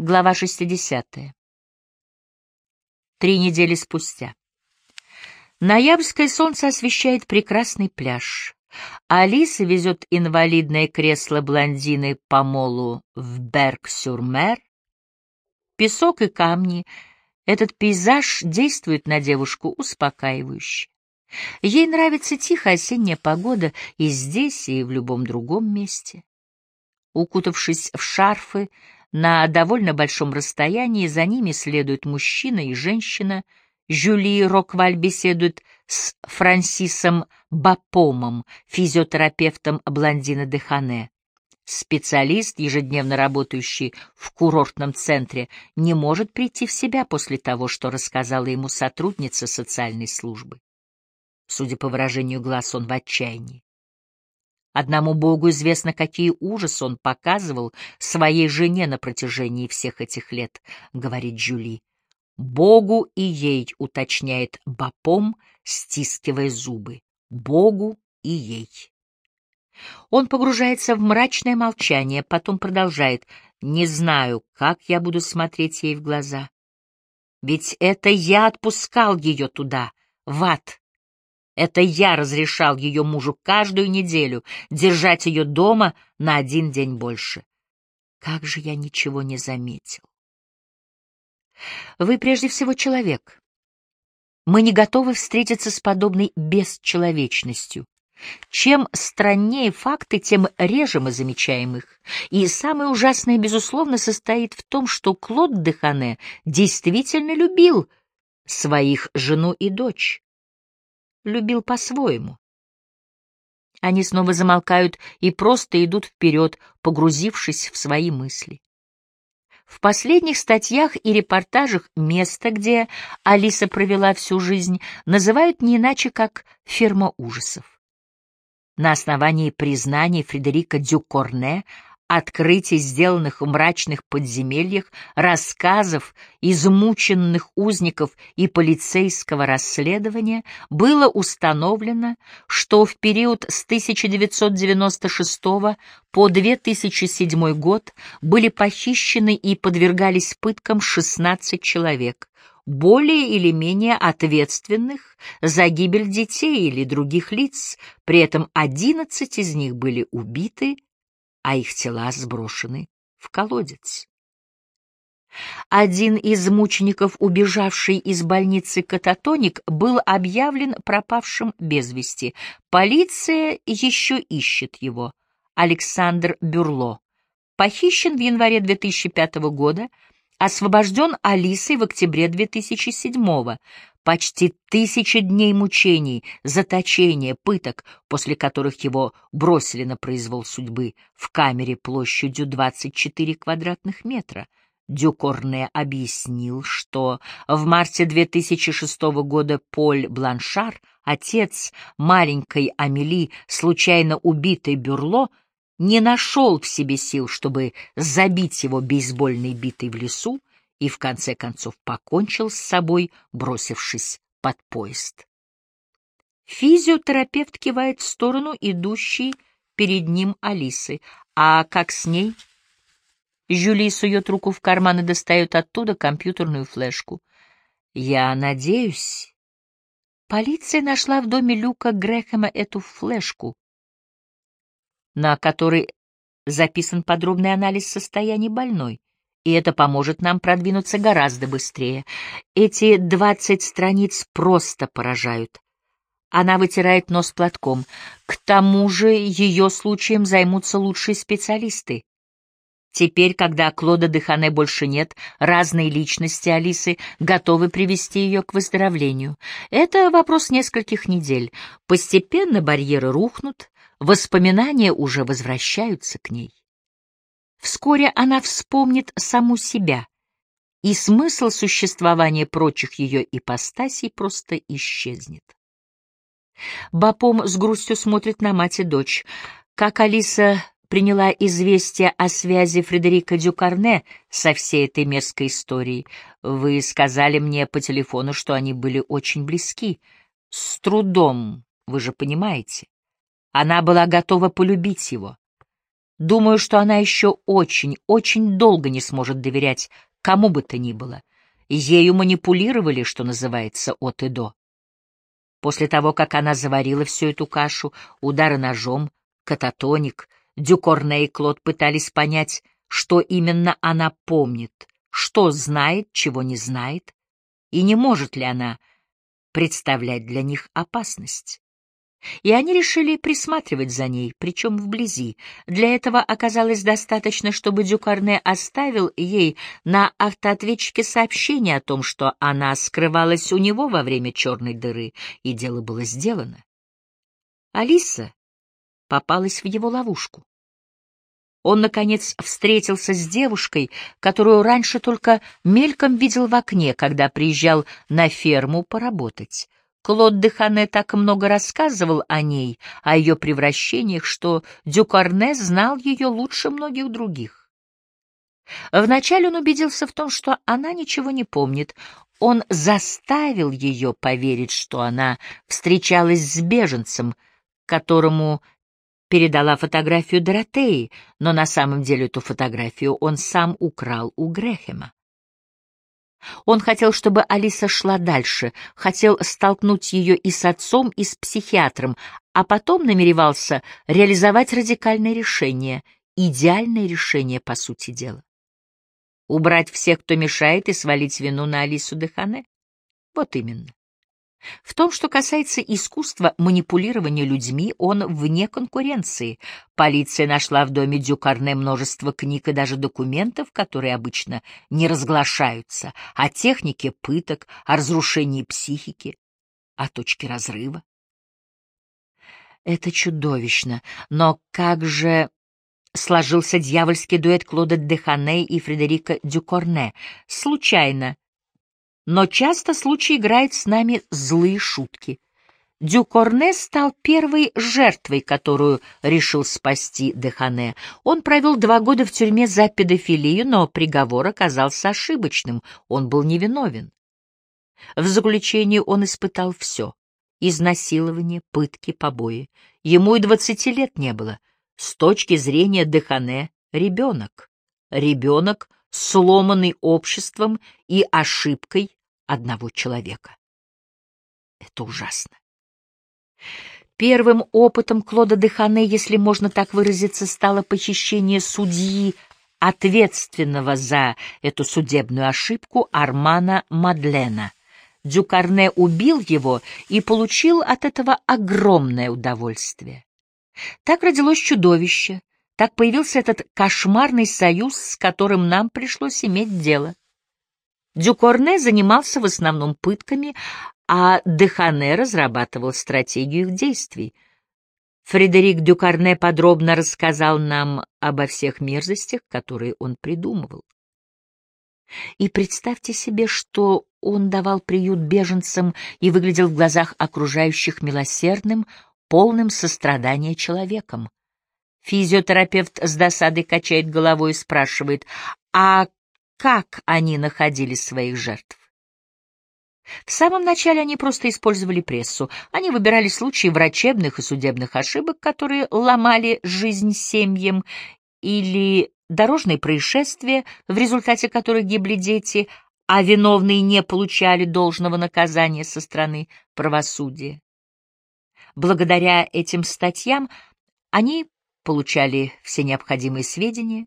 Глава 60. Три недели спустя. Ноябрьское солнце освещает прекрасный пляж. Алиса везет инвалидное кресло блондины по молу в Берг-сюр-Мер. Песок и камни. Этот пейзаж действует на девушку успокаивающе. Ей нравится тихая осенняя погода и здесь, и в любом другом месте. Укутавшись в шарфы, на довольно большом расстоянии за ними следуют мужчина и женщина. Жюли Рокваль беседует с Франсисом Бапомом, физиотерапевтом блондина Дехане. Специалист, ежедневно работающий в курортном центре, не может прийти в себя после того, что рассказала ему сотрудница социальной службы. Судя по выражению глаз, он в отчаянии. Одному Богу известно, какие ужасы он показывал своей жене на протяжении всех этих лет, — говорит Джули. Богу и ей, — уточняет Бапом, стискивая зубы. Богу и ей. Он погружается в мрачное молчание, потом продолжает. «Не знаю, как я буду смотреть ей в глаза. Ведь это я отпускал ее туда, в ад. Это я разрешал ее мужу каждую неделю держать ее дома на один день больше. Как же я ничего не заметил. Вы прежде всего человек. Мы не готовы встретиться с подобной бесчеловечностью. Чем страннее факты, тем реже мы замечаем их. И самое ужасное, безусловно, состоит в том, что Клод Дехане действительно любил своих жену и дочь любил по-своему. Они снова замолкают и просто идут вперед, погрузившись в свои мысли. В последних статьях и репортажах место, где Алиса провела всю жизнь, называют не иначе, как «ферма ужасов». На основании признаний Фредерика Дюкорне открытий, сделанных в мрачных подземельях, рассказов измученных узников и полицейского расследования, было установлено, что в период с 1996 по 2007 год были похищены и подвергались пыткам 16 человек, более или менее ответственных за гибель детей или других лиц, при этом 11 из них были убиты, а их тела сброшены в колодец. Один из мучеников, убежавший из больницы Кататоник, был объявлен пропавшим без вести. Полиция еще ищет его. Александр Бюрло. Похищен в январе 2005 года, освобожден Алисой в октябре 2007 года. Почти тысячи дней мучений, заточения, пыток, после которых его бросили на произвол судьбы в камере площадью 24 квадратных метра. Дюкорне объяснил, что в марте 2006 года Поль Бланшар, отец маленькой Амели, случайно убитой Бюрло, не нашел в себе сил, чтобы забить его бейсбольной битой в лесу, и в конце концов покончил с собой, бросившись под поезд. Физиотерапевт кивает в сторону идущей перед ним Алисы. А как с ней? Жюли сует руку в карман и достает оттуда компьютерную флешку. Я надеюсь... Полиция нашла в доме Люка Грэхэма эту флешку, на которой записан подробный анализ состояния больной и это поможет нам продвинуться гораздо быстрее. Эти двадцать страниц просто поражают. Она вытирает нос платком. К тому же ее случаем займутся лучшие специалисты. Теперь, когда Клода Дехане больше нет, разные личности Алисы готовы привести ее к выздоровлению. Это вопрос нескольких недель. Постепенно барьеры рухнут, воспоминания уже возвращаются к ней. Вскоре она вспомнит саму себя, и смысл существования прочих ее ипостасей просто исчезнет. Бапом с грустью смотрит на мать и дочь. Как Алиса приняла известие о связи Фредерика Дюкарне со всей этой мерзкой историей. Вы сказали мне по телефону, что они были очень близки. С трудом, вы же понимаете. Она была готова полюбить его. Думаю, что она еще очень, очень долго не сможет доверять кому бы то ни было. Ею манипулировали, что называется, от и до. После того, как она заварила всю эту кашу, удары ножом, кататоник, Дюкорне и Клод пытались понять, что именно она помнит, что знает, чего не знает, и не может ли она представлять для них опасность. И они решили присматривать за ней, причем вблизи. Для этого оказалось достаточно, чтобы Дюкарне оставил ей на автоответчике сообщение о том, что она скрывалась у него во время черной дыры, и дело было сделано. Алиса попалась в его ловушку. Он, наконец, встретился с девушкой, которую раньше только мельком видел в окне, когда приезжал на ферму поработать. Клод де Хане так много рассказывал о ней, о ее превращениях, что Дюкарне знал ее лучше многих других. Вначале он убедился в том, что она ничего не помнит. Он заставил ее поверить, что она встречалась с беженцем, которому передала фотографию Доротеи, но на самом деле эту фотографию он сам украл у Грехема. Он хотел, чтобы Алиса шла дальше, хотел столкнуть ее и с отцом, и с психиатром, а потом намеревался реализовать радикальное решение, идеальное решение, по сути дела. Убрать всех, кто мешает, и свалить вину на Алису Дехане? Вот именно. В том, что касается искусства манипулирования людьми, он вне конкуренции. Полиция нашла в доме Дюкарне множество книг и даже документов, которые обычно не разглашаются, о технике пыток, о разрушении психики, о точке разрыва. Это чудовищно, но как же сложился дьявольский дуэт Клода Дехане и Фредерика Дюкорне? Случайно но часто случай играет с нами злые шутки. Дюкорне стал первой жертвой, которую решил спасти Дехане. Он провел два года в тюрьме за педофилию, но приговор оказался ошибочным, он был невиновен. В заключении он испытал все — изнасилование, пытки, побои. Ему и двадцати лет не было. С точки зрения Дехане — ребенок. Ребенок, сломанный обществом и ошибкой одного человека. Это ужасно. Первым опытом Клода Дехане, если можно так выразиться, стало похищение судьи, ответственного за эту судебную ошибку Армана Мадлена. Дюкарне убил его и получил от этого огромное удовольствие. Так родилось чудовище, так появился этот кошмарный союз, с которым нам пришлось иметь дело. Дюкорне занимался в основном пытками, а Дехане разрабатывал стратегию их действий. Фредерик Дюкарне подробно рассказал нам обо всех мерзостях, которые он придумывал. И представьте себе, что он давал приют беженцам и выглядел в глазах окружающих милосердным, полным сострадания человеком. Физиотерапевт с досадой качает головой и спрашивает, а как они находили своих жертв. В самом начале они просто использовали прессу. Они выбирали случаи врачебных и судебных ошибок, которые ломали жизнь семьям, или дорожные происшествия, в результате которых гибли дети, а виновные не получали должного наказания со стороны правосудия. Благодаря этим статьям они получали все необходимые сведения,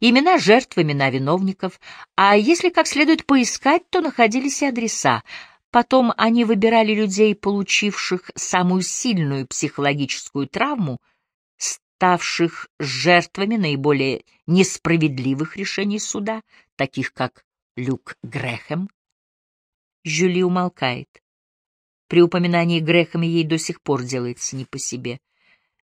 Имена жертв, имена виновников, а если как следует поискать, то находились и адреса. Потом они выбирали людей, получивших самую сильную психологическую травму, ставших жертвами наиболее несправедливых решений суда, таких как Люк Грэхэм. Жюли умолкает. При упоминании Грэхэма ей до сих пор делается не по себе —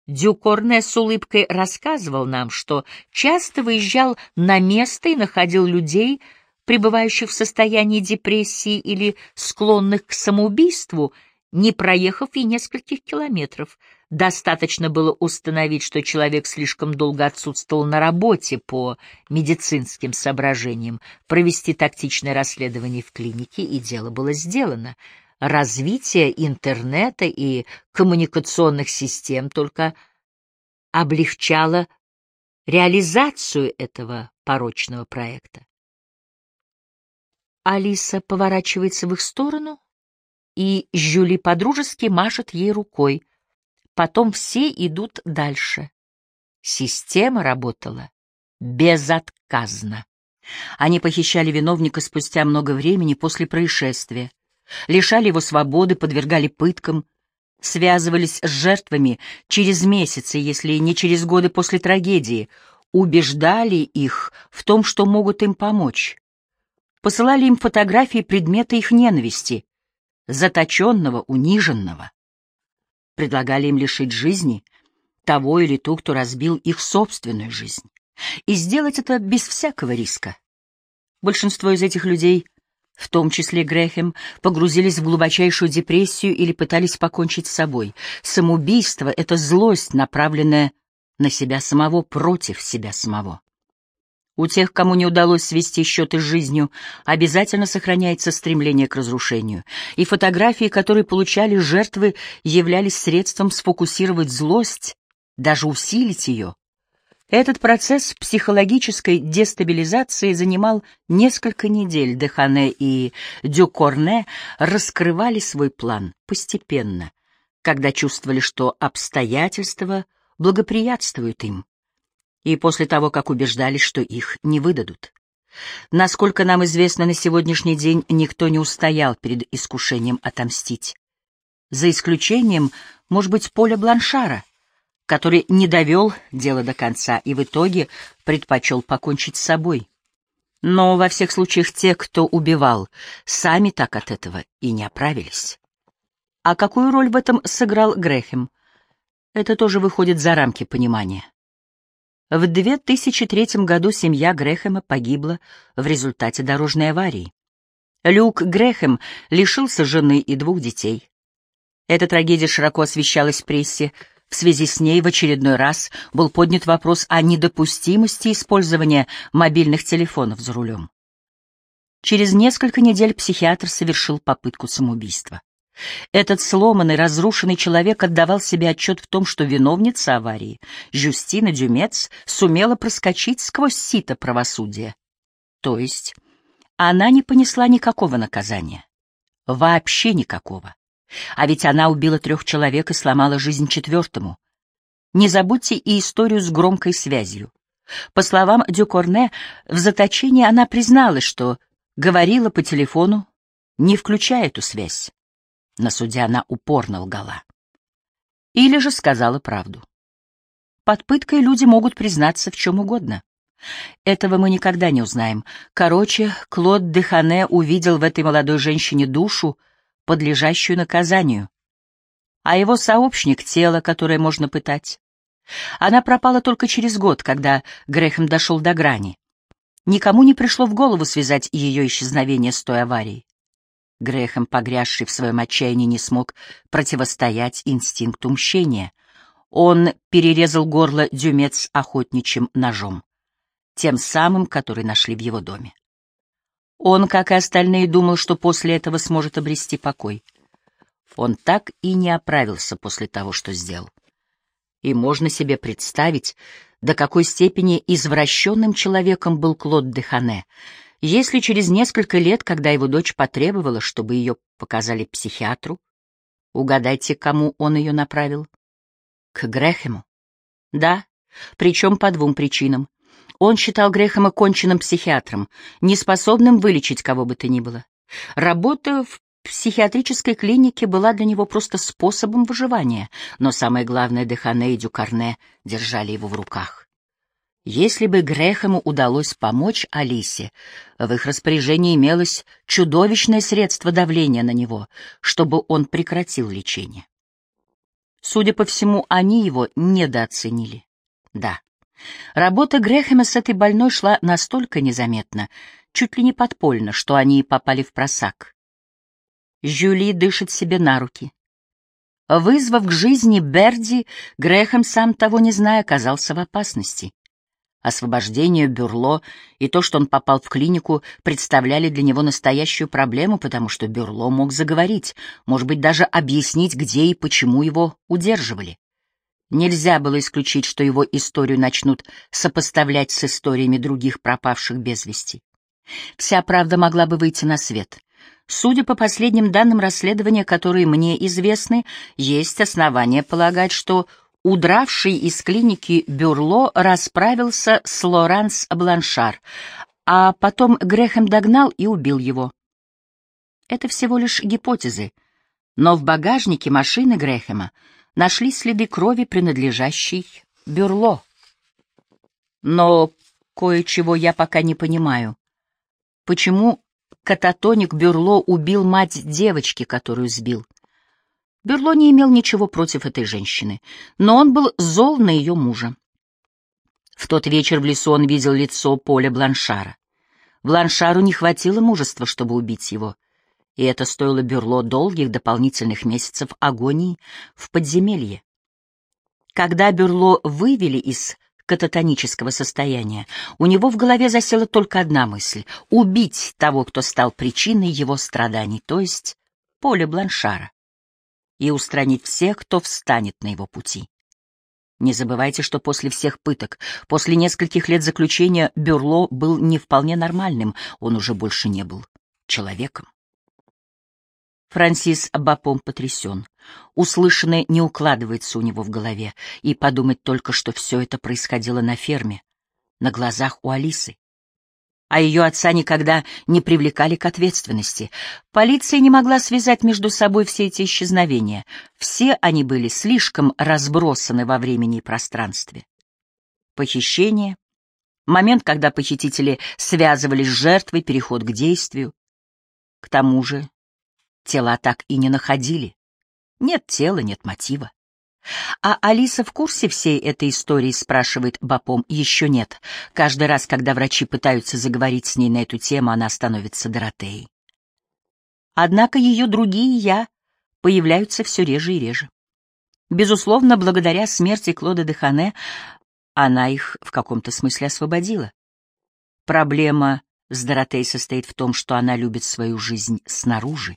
Дюкорне с улыбкой рассказывал нам, что часто выезжал на место и находил людей, пребывающих в состоянии депрессии или склонных к самоубийству, не проехав и нескольких километров. Достаточно было установить, что человек слишком долго отсутствовал на работе по медицинским соображениям, провести тактичное расследование в клинике, и дело было сделано — развитие интернета и коммуникационных систем только облегчало реализацию этого порочного проекта. Алиса поворачивается в их сторону, и Жюли подружески машет ей рукой. Потом все идут дальше. Система работала безотказно. Они похищали виновника спустя много времени после происшествия, лишали его свободы, подвергали пыткам, связывались с жертвами через месяцы, если не через годы после трагедии, убеждали их в том, что могут им помочь, посылали им фотографии предмета их ненависти, заточенного, униженного, предлагали им лишить жизни того или ту, кто разбил их собственную жизнь, и сделать это без всякого риска. Большинство из этих людей в том числе Грэхэм, погрузились в глубочайшую депрессию или пытались покончить с собой. Самоубийство — это злость, направленная на себя самого, против себя самого. У тех, кому не удалось свести счеты с жизнью, обязательно сохраняется стремление к разрушению, и фотографии, которые получали жертвы, являлись средством сфокусировать злость, даже усилить ее, этот процесс психологической дестабилизации занимал несколько недель. Дехане и Дюкорне раскрывали свой план постепенно, когда чувствовали, что обстоятельства благоприятствуют им, и после того, как убеждались, что их не выдадут. Насколько нам известно, на сегодняшний день никто не устоял перед искушением отомстить. За исключением, может быть, Поля Бланшара — который не довел дело до конца и в итоге предпочел покончить с собой. Но во всех случаях те, кто убивал, сами так от этого и не оправились. А какую роль в этом сыграл Грэхэм? Это тоже выходит за рамки понимания. В 2003 году семья Грэхэма погибла в результате дорожной аварии. Люк Грэхэм лишился жены и двух детей. Эта трагедия широко освещалась в прессе, в связи с ней в очередной раз был поднят вопрос о недопустимости использования мобильных телефонов за рулем. Через несколько недель психиатр совершил попытку самоубийства. Этот сломанный, разрушенный человек отдавал себе отчет в том, что виновница аварии, Жюстина Дюмец, сумела проскочить сквозь сито правосудия. То есть она не понесла никакого наказания. Вообще никакого. А ведь она убила трех человек и сломала жизнь четвертому. Не забудьте и историю с громкой связью. По словам Дюкорне, в заточении она призналась, что говорила по телефону, не включая эту связь. На суде она упорно лгала. Или же сказала правду. Под пыткой люди могут признаться в чем угодно. Этого мы никогда не узнаем. Короче, Клод Дехане увидел в этой молодой женщине душу, подлежащую наказанию, а его сообщник — тело, которое можно пытать. Она пропала только через год, когда Грэхэм дошел до грани. Никому не пришло в голову связать ее исчезновение с той аварией. Грэхэм, погрязший в своем отчаянии, не смог противостоять инстинкту мщения. Он перерезал горло дюмец охотничьим ножом, тем самым, который нашли в его доме. Он, как и остальные, думал, что после этого сможет обрести покой. Он так и не оправился после того, что сделал. И можно себе представить, до какой степени извращенным человеком был Клод де Хане, если через несколько лет, когда его дочь потребовала, чтобы ее показали психиатру, угадайте, кому он ее направил? К Грехему. Да, причем по двум причинам. Он считал Грехема конченным психиатром, неспособным вылечить кого бы то ни было. Работа в психиатрической клинике была для него просто способом выживания, но самое главное, Дехане и Дюкарне держали его в руках. Если бы Грехему удалось помочь Алисе, в их распоряжении имелось чудовищное средство давления на него, чтобы он прекратил лечение. Судя по всему, они его недооценили. Да, Работа Грэхэма с этой больной шла настолько незаметно, чуть ли не подпольно, что они попали в просак. Жюли дышит себе на руки. Вызвав к жизни Берди, Грэхэм, сам того не зная, оказался в опасности. Освобождение Бюрло и то, что он попал в клинику, представляли для него настоящую проблему, потому что Бюрло мог заговорить, может быть, даже объяснить, где и почему его удерживали. Нельзя было исключить, что его историю начнут сопоставлять с историями других пропавших без вести. Вся правда могла бы выйти на свет. Судя по последним данным расследования, которые мне известны, есть основания полагать, что удравший из клиники Бюрло расправился с Лоранс Бланшар, а потом Грехем догнал и убил его. Это всего лишь гипотезы, но в багажнике машины Грехема нашли следы крови, принадлежащей Бюрло. Но кое-чего я пока не понимаю. Почему кататоник Бюрло убил мать девочки, которую сбил? Бюрло не имел ничего против этой женщины, но он был зол на ее мужа. В тот вечер в лесу он видел лицо Поля Бланшара. Бланшару не хватило мужества, чтобы убить его, и это стоило Бюрло долгих дополнительных месяцев агонии в подземелье. Когда Бюрло вывели из кататонического состояния, у него в голове засела только одна мысль — убить того, кто стал причиной его страданий, то есть Поля Бланшара и устранить всех, кто встанет на его пути. Не забывайте, что после всех пыток, после нескольких лет заключения, Бюрло был не вполне нормальным, он уже больше не был человеком. Франсис Бапом потрясен. Услышанное не укладывается у него в голове, и подумать только, что все это происходило на ферме, на глазах у Алисы а ее отца никогда не привлекали к ответственности. Полиция не могла связать между собой все эти исчезновения. Все они были слишком разбросаны во времени и пространстве. Похищение, момент, когда похитители связывались с жертвой, переход к действию. К тому же тела так и не находили. Нет тела, нет мотива. А Алиса в курсе всей этой истории, спрашивает Бапом. Еще нет. Каждый раз, когда врачи пытаются заговорить с ней на эту тему, она становится Доротеей. Однако ее другие «я» появляются все реже и реже. Безусловно, благодаря смерти Клода де Хане она их в каком-то смысле освободила. Проблема с Доротей состоит в том, что она любит свою жизнь снаружи.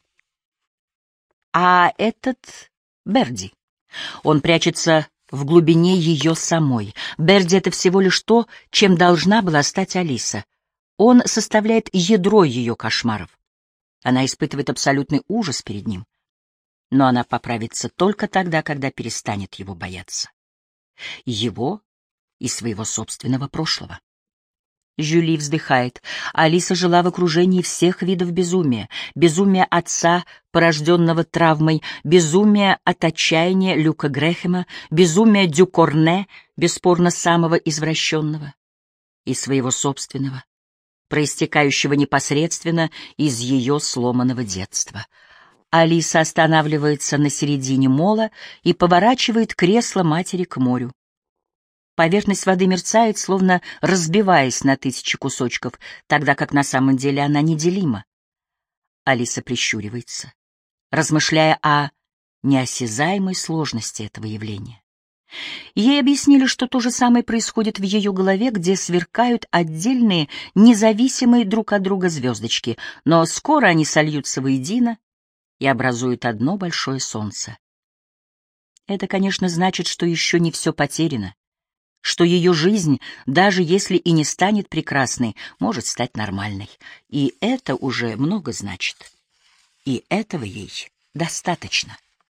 А этот Берди. Он прячется в глубине ее самой. Берди — это всего лишь то, чем должна была стать Алиса. Он составляет ядро ее кошмаров. Она испытывает абсолютный ужас перед ним. Но она поправится только тогда, когда перестанет его бояться. Его и своего собственного прошлого. Жюли вздыхает. Алиса жила в окружении всех видов безумия. Безумие отца, порожденного травмой, безумие от отчаяния Люка Грехема, безумие Дюкорне, бесспорно самого извращенного, и своего собственного, проистекающего непосредственно из ее сломанного детства. Алиса останавливается на середине мола и поворачивает кресло матери к морю. Поверхность воды мерцает, словно разбиваясь на тысячи кусочков, тогда как на самом деле она неделима. Алиса прищуривается, размышляя о неосязаемой сложности этого явления. Ей объяснили, что то же самое происходит в ее голове, где сверкают отдельные, независимые друг от друга звездочки, но скоро они сольются воедино и образуют одно большое солнце. Это, конечно, значит, что еще не все потеряно что ее жизнь, даже если и не станет прекрасной, может стать нормальной. И это уже много значит. И этого ей достаточно.